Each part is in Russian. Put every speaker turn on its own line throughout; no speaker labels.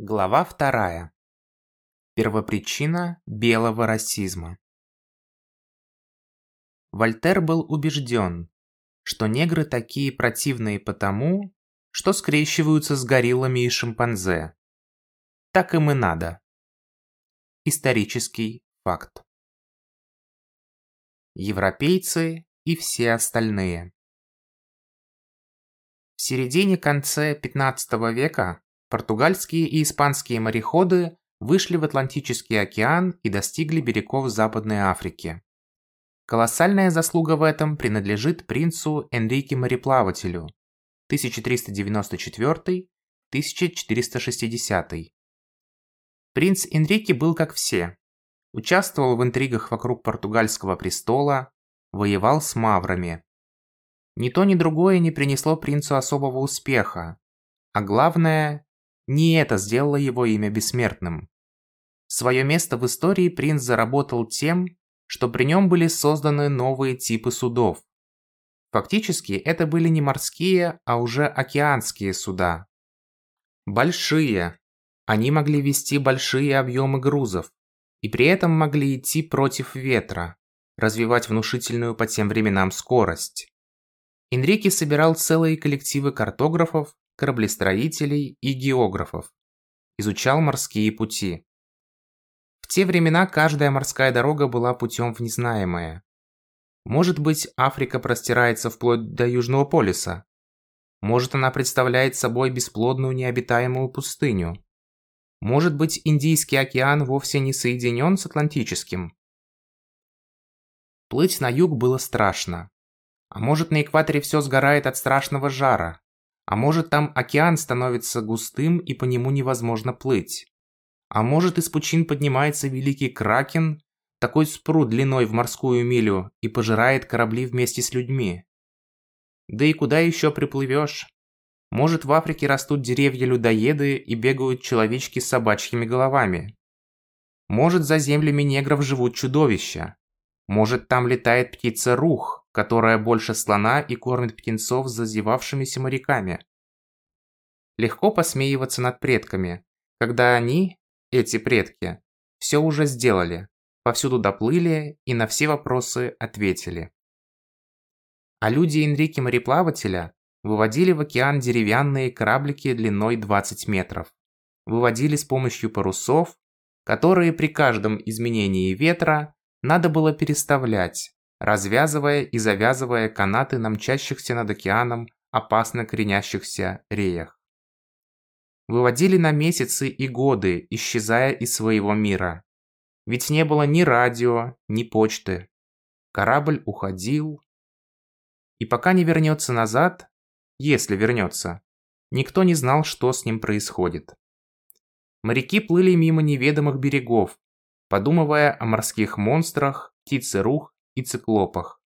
Глава вторая. Первопричина белого расизма. Вольтер был убежден, что негры такие противные потому, что скрещиваются с гориллами и шимпанзе. Так им и надо. Исторический факт. Европейцы и все остальные. В середине-конце 15 века португальские и испанские мореходы вышли в Атлантический океан и достигли берегов Западной Африки. Колоссальная заслуга в этом принадлежит принцу Энрике Мореплавателю 1394-1460. Принц Энрике был как все. Участвовал в интригах вокруг португальского престола, воевал с маврами. Ни то, ни другое не принесло принцу особого успеха, а главное, не это сделало его имя бессмертным. Свое место в истории принц заработал тем, что при нем были созданы новые типы судов. Фактически это были не морские, а уже океанские суда. Большие. Они могли вести большие объемы грузов и при этом могли идти против ветра, развивать внушительную по тем временам скорость. Энрике собирал целые коллективы картографов, кораблестроителей и географов. Изучал морские пути. В те времена каждая морская дорога была путем в незнаемое. Может быть, Африка простирается вплоть до Южного полюса. Может, она представляет собой бесплодную необитаемую пустыню. Может быть, Индийский океан вовсе не соединен с Атлантическим. Плыть на юг было страшно. А может, на экваторе все сгорает от страшного жара. А может, там океан становится густым и по нему невозможно плыть. А может, из пучин поднимается великий кракен, такой спрут длиной в морскую милю и пожирает корабли вместе с людьми. Да и куда еще приплывешь? Может, в Африке растут деревья-людоеды и бегают человечки с собачьими головами. Может, за землями негров живут чудовища. Может, там летает птица рух, которая больше слона и кормит птенцов с зазевавшимися моряками. Легко посмеиваться над предками, когда они, эти предки, все уже сделали, повсюду доплыли и на все вопросы ответили. А люди Энрике мореплавателя выводили в океан деревянные кораблики длиной 20 метров. Выводили с помощью парусов, которые при каждом изменении ветра надо было переставлять, развязывая и завязывая канаты на мчащихся над океаном опасно кренящихся реях. Выводили на месяцы и годы, исчезая из своего мира. Ведь не было ни радио, ни почты. Корабль уходил. И пока не вернется назад, если вернется, никто не знал, что с ним происходит. Моряки плыли мимо неведомых берегов, подумывая о морских монстрах, птицерух и циклопах.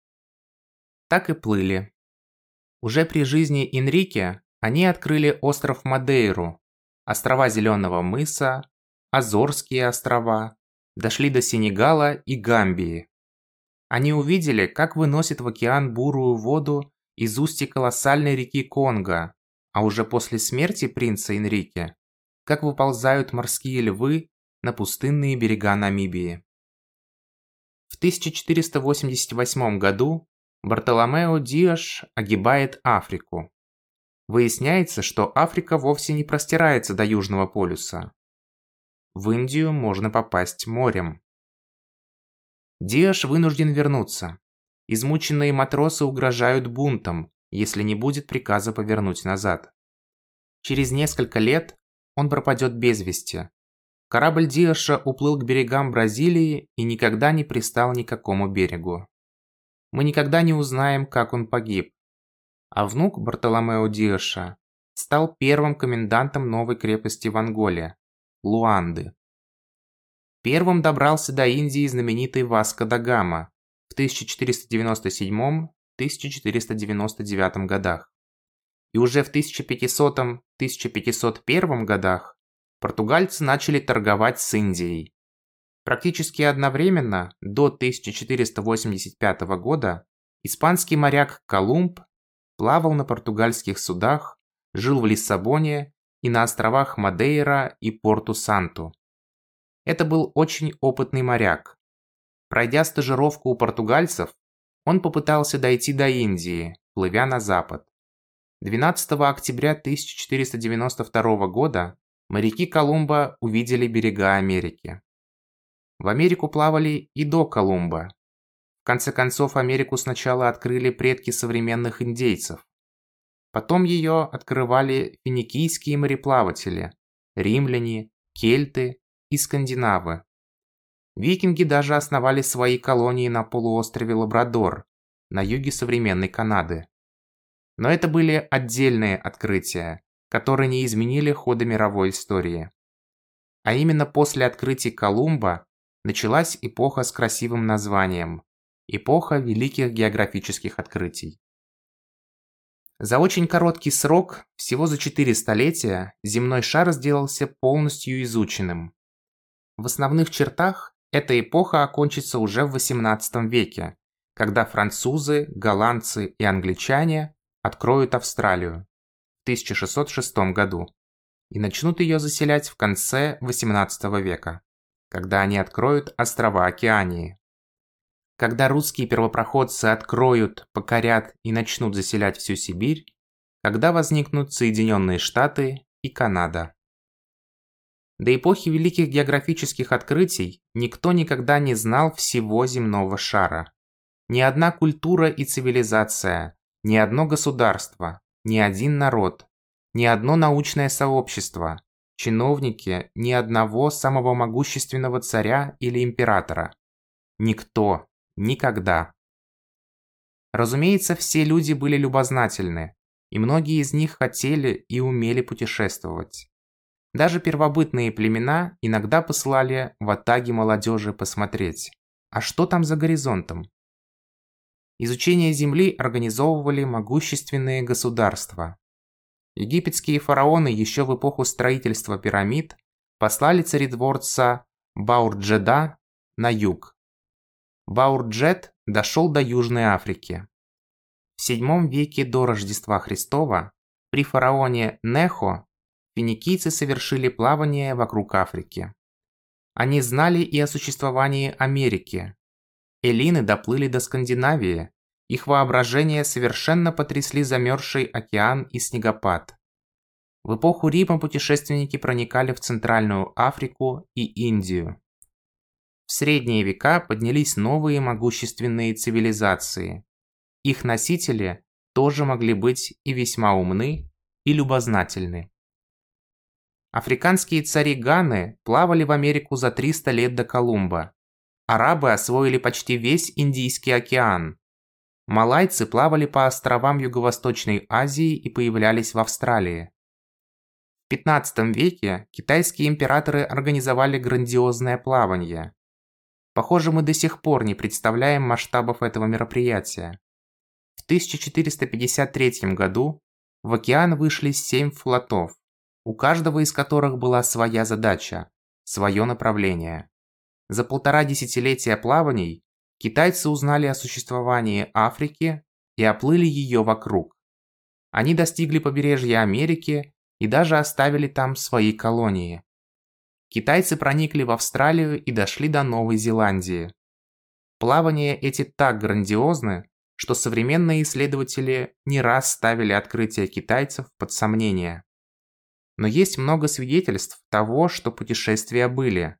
Так и плыли. Уже при жизни Энрике они открыли остров Мадейру, острова Зеленого мыса, Азорские острова, дошли до Сенегала и Гамбии. Они увидели, как выносит в океан бурую воду из устья колоссальной реки Конго, а уже после смерти принца Энрике, как выползают морские львы на пустынные берега Намибии. В 1488 году Бартоломео Диаш огибает Африку. Выясняется, что Африка вовсе не простирается до Южного полюса. В Индию можно попасть морем. Диаш вынужден вернуться. Измученные матросы угрожают бунтом, если не будет приказа повернуть назад. Через несколько лет он пропадет без вести, Корабль Диаша уплыл к берегам Бразилии и никогда не пристал ни к какому берегу. Мы никогда не узнаем, как он погиб. А внук Бартоломео Диаша стал первым комендантом новой крепости в Анголе – Луанды. Первым добрался до Индии знаменитый Васко да Гама в 1497-1499 годах. И уже в 1500-1501 годах португальцы начали торговать с Индией. Практически одновременно, до 1485 года, испанский моряк Колумб плавал на португальских судах, жил в Лиссабоне и на островах Мадейра и Порту-Санту. Это был очень опытный моряк. Пройдя стажировку у португальцев, он попытался дойти до Индии, плывя на запад. 12 октября 1492 года моряки Колумба увидели берега Америки. В Америку плавали и до Колумба. В конце концов, Америку сначала открыли предки современных индейцев. Потом ее открывали финикийские мореплаватели, римляне, кельты и скандинавы. Викинги даже основали свои колонии на полуострове Лабрадор, на юге современной Канады. Но это были отдельные открытия, которые не изменили хода мировой истории. А именно после открытия Колумба началась эпоха с красивым названием – эпоха великих географических открытий. За очень короткий срок, всего за четыре столетия, земной шар сделался полностью изученным. В основных чертах эта эпоха окончится уже в XVIII веке, когда французы, голландцы и англичане откроют Австралию 1606 году и начнут ее заселять в конце XVIII века, когда они откроют острова Океании. Когда русские первопроходцы откроют, покорят и начнут заселять всю Сибирь, когда возникнут Соединенные Штаты и Канада. До эпохи великих географических открытий никто никогда не знал всего земного шара. Ни одна культура и цивилизация, ни одно государство, ни один народ, ни одно научное сообщество, чиновники ни одного самого могущественного царя или императора. Никто Никогда. Разумеется, все люди были любознательны, и многие из них хотели и умели путешествовать. Даже первобытные племена иногда посылали в атаги молодежи посмотреть, а что там за горизонтом. Изучение Земли организовывали могущественные государства. Египетские фараоны еще в эпоху строительства пирамид послали царедворца Баурджеда на юг, Баурджет дошел до Южной Африки. В VII веке до Рождества Христова при фараоне Нехо финикийцы совершили плавание вокруг Африки. Они знали и о существовании Америки. Эллины доплыли до Скандинавии, их воображение совершенно потрясли замерзший океан и снегопад. В эпоху Рима путешественники проникали в Центральную Африку и Индию. В средние века поднялись новые могущественные цивилизации. Их носители тоже могли быть и весьма умны, и любознательны. Африканские цари Ганы плавали в Америку за 300 лет до Колумба. Арабы освоили почти весь Индийский океан. Малайцы плавали по островам Юго-Восточной Азии и появлялись в Австралии. В 15 веке китайские императоры организовали грандиозное плавание. Похоже, мы до сих пор не представляем масштабов этого мероприятия. В 1453 году в океан вышли семь флотов, у каждого из которых была своя задача, свое направление. За полтора десятилетия плаваний китайцы узнали о существовании Африки и оплыли ее вокруг. Они достигли побережья Америки и даже оставили там свои колонии. Китайцы проникли в Австралию и дошли до Новой Зеландии. Плавания эти так грандиозны, что современные исследователи не раз ставили открытия китайцев под сомнение. Но есть много свидетельств того, что путешествия были.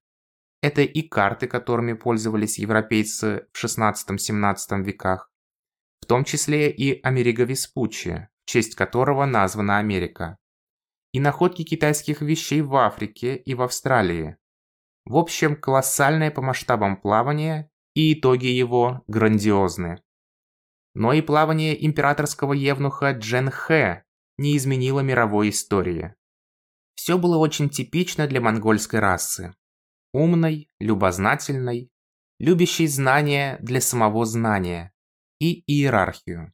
Это и карты, которыми пользовались европейцы в 16-17 веках, в том числе и Америго Веспуччи, в честь которого названа Америка и находки китайских вещей в Африке и в Австралии. В общем, колоссальное по масштабам плавание, и итоги его грандиозны. Но и плавание императорского евнуха Джен Хэ не изменило мировой истории. Все было очень типично для монгольской расы. Умной, любознательной, любящей знания для самого знания и иерархию.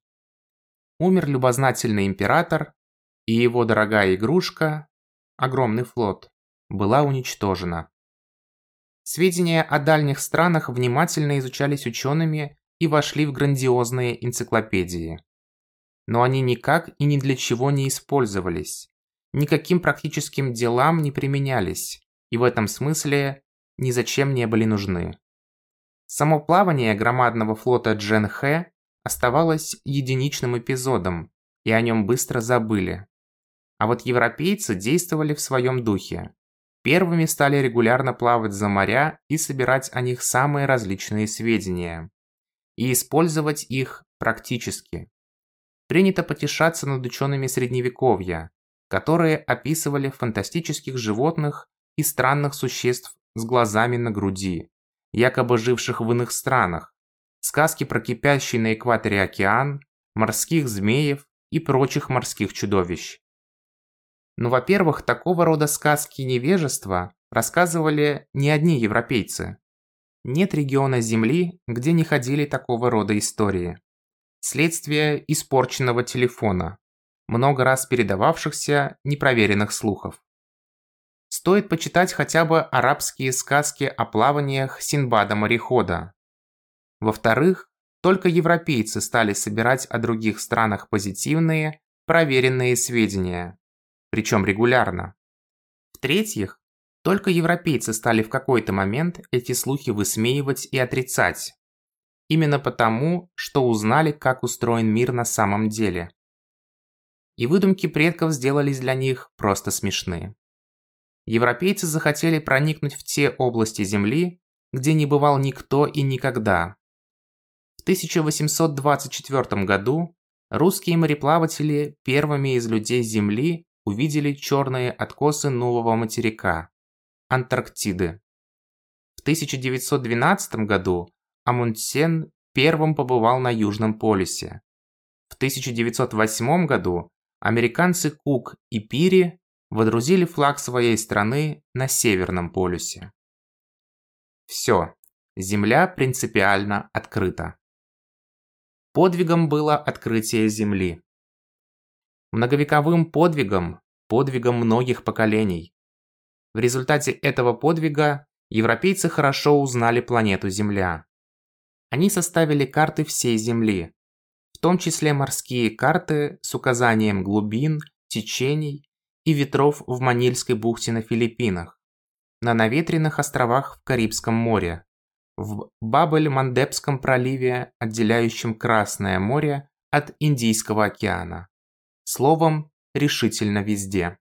Умер любознательный император, и его дорогая игрушка, огромный флот, была уничтожена. Сведения о дальних странах внимательно изучались учеными и вошли в грандиозные энциклопедии. Но они никак и ни для чего не использовались. никаким практическим делам не применялись и в этом смысле ни зачем не были нужны. Само плавание громадного флота Джен Хэ оставалось единичным эпизодом, и о нем быстро забыли. А вот европейцы действовали в своем духе. Первыми стали регулярно плавать за моря и собирать о них самые различные сведения. И использовать их практически. Принято потешаться над учеными средневековья, которые описывали фантастических животных и странных существ с глазами на груди, якобы живших в иных странах, сказки про кипящий на экваторе океан, морских змеев и прочих морских чудовищ. Но, во-первых, такого рода сказки невежества рассказывали не одни европейцы. Нет региона Земли, где не ходили такого рода истории. Следствие испорченного телефона, много раз передававшихся непроверенных слухов. Стоит почитать хотя бы арабские сказки о плаваниях Синбада-морехода. Во-вторых, только европейцы стали собирать о других странах позитивные, проверенные сведения причем регулярно. В-третьих, только европейцы стали в какой-то момент эти слухи высмеивать и отрицать. Именно потому, что узнали, как устроен мир на самом деле. И выдумки предков сделались для них просто смешные. Европейцы захотели проникнуть в те области Земли, где не бывал никто и никогда. В 1824 году русские мореплаватели первыми из людей Земли увидели черные откосы нового материка – Антарктиды. В 1912 году Амундсен первым побывал на Южном полюсе. В 1908 году американцы Кук и Пири водрузили флаг своей страны на Северном полюсе. Все, Земля принципиально открыта. Подвигом было открытие Земли многовековым подвигом, подвигом многих поколений. В результате этого подвига европейцы хорошо узнали планету Земля. Они составили карты всей Земли, в том числе морские карты с указанием глубин, течений и ветров в Манильской бухте на Филиппинах, на наветренных островах в Карибском море, в Бабель-Мандебском проливе, отделяющем Красное море от Индийского океана. Словом, решительно везде.